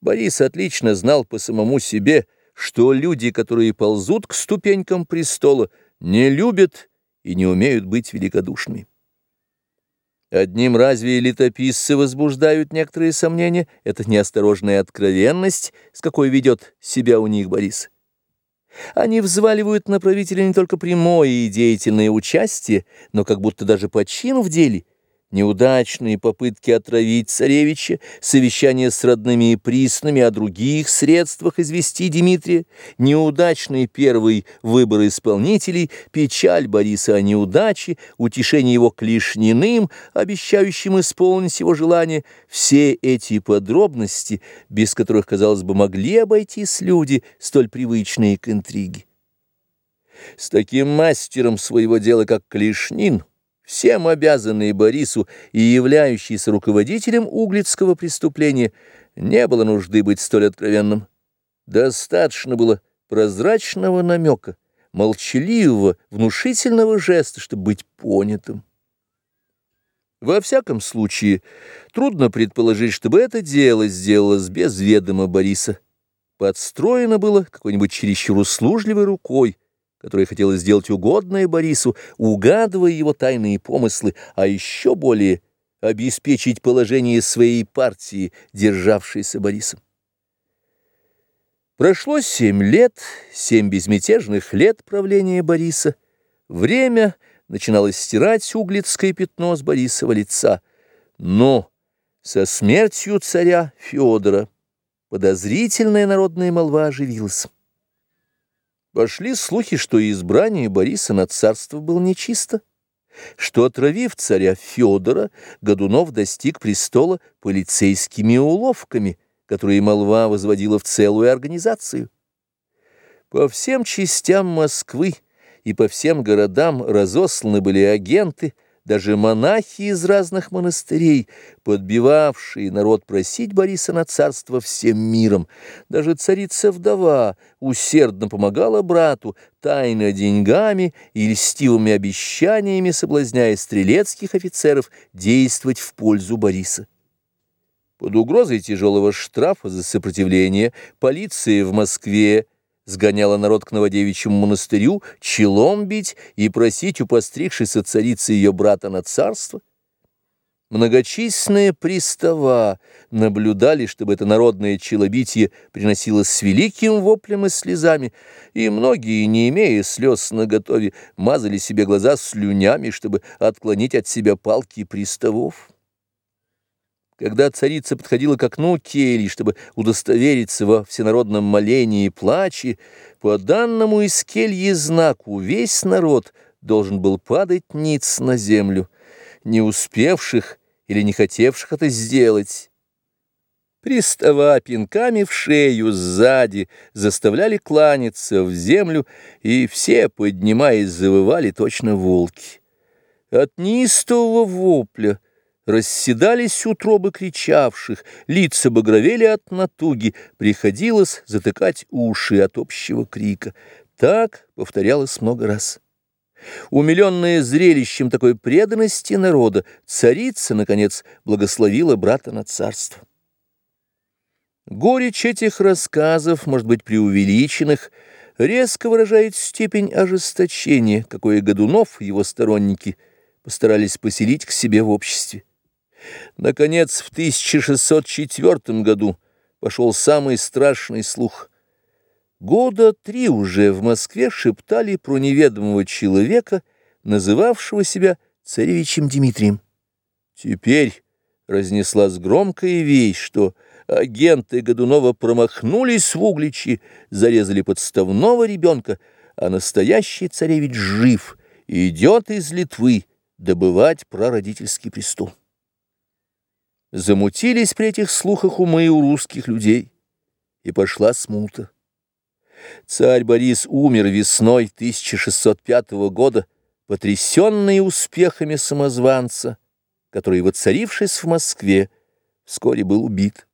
Борис отлично знал по самому себе, что люди, которые ползут к ступенькам престола, не любят и не умеют быть великодушными. Одним разве летописцы возбуждают некоторые сомнения, это неосторожная откровенность, с какой ведет себя у них Борис. Они взваливают на правителя не только прямое и деятельное участие, но как будто даже почин в деле – неудачные попытки отравить царевича, совещание с родными и приснами о других средствах извести Дмитрия, неудачный первый выбор исполнителей, печаль Бориса о неудаче, утешение его клишниным, обещающим исполнить его желание, все эти подробности, без которых, казалось бы, могли обойтись люди, столь привычные к интриге. С таким мастером своего дела, как Клишнин, всем обязанный Борису и являющийся руководителем углицкого преступления, не было нужды быть столь откровенным. Достаточно было прозрачного намека, молчаливого, внушительного жеста, чтобы быть понятым. Во всяком случае, трудно предположить, чтобы это дело сделалось без ведома Бориса. Подстроено было какой-нибудь чересчур услужливой рукой, которая хотела сделать угодное Борису, угадывая его тайные помыслы, а еще более обеспечить положение своей партии, державшейся Борисом. Прошло семь лет, семь безмятежных лет правления Бориса. Время начинало стирать углицкое пятно с Борисова лица. Но со смертью царя Федора подозрительная народная молва оживилась. Пошли слухи, что избрание Бориса на царство было нечисто, что, отравив царя Федора, Годунов достиг престола полицейскими уловками, которые молва возводила в целую организацию. По всем частям Москвы и по всем городам разосланы были агенты – даже монахи из разных монастырей, подбивавшие народ просить Бориса на царство всем миром, даже царица-вдова усердно помогала брату, тайно деньгами и льстивыми обещаниями соблазняя стрелецких офицеров действовать в пользу Бориса. Под угрозой тяжелого штрафа за сопротивление полиция в Москве сгоняла народ к Новодевичьему монастырю, челом бить и просить у постригшейся царицы ее брата на царство. Многочисленные пристава наблюдали, чтобы это народное челобитие приносилось с великим воплем и слезами, и многие, не имея слез наготове, мазали себе глаза слюнями, чтобы отклонить от себя палки приставов. Когда царица подходила к окну кельи, чтобы удостовериться во всенародном молении и плаче, по данному из кельи знаку весь народ должен был падать ниц на землю, не успевших или не хотевших это сделать. Пристава пинками в шею сзади заставляли кланяться в землю, и все, поднимаясь, завывали точно волки. От неистового вопля — Расседались утробы кричавших, лица багровели от натуги, приходилось затыкать уши от общего крика. Так повторялось много раз. Умиленная зрелищем такой преданности народа, царица, наконец, благословила брата на царство. Горечь этих рассказов, может быть, преувеличенных, резко выражает степень ожесточения, какое Годунов и его сторонники постарались поселить к себе в обществе. Наконец, в 1604 году пошел самый страшный слух. Года три уже в Москве шептали про неведомого человека, называвшего себя царевичем Дмитрием. Теперь разнеслась громкая вещь, что агенты Годунова промахнулись в Угличи, зарезали подставного ребенка, а настоящий царевич жив и идет из Литвы добывать прародительский престол. Замутились при этих слухах умы у русских людей, и пошла смута. Царь Борис умер весной 1605 года, потрясенный успехами самозванца, который, воцарившись в Москве, вскоре был убит.